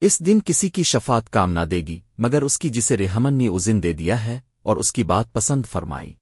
اس دن کسی کی شفاعت کام نہ دے گی، مگر اس کی جسے رحمن نے ازن دے دیا ہے اور اس کی بات پسند فرمائی۔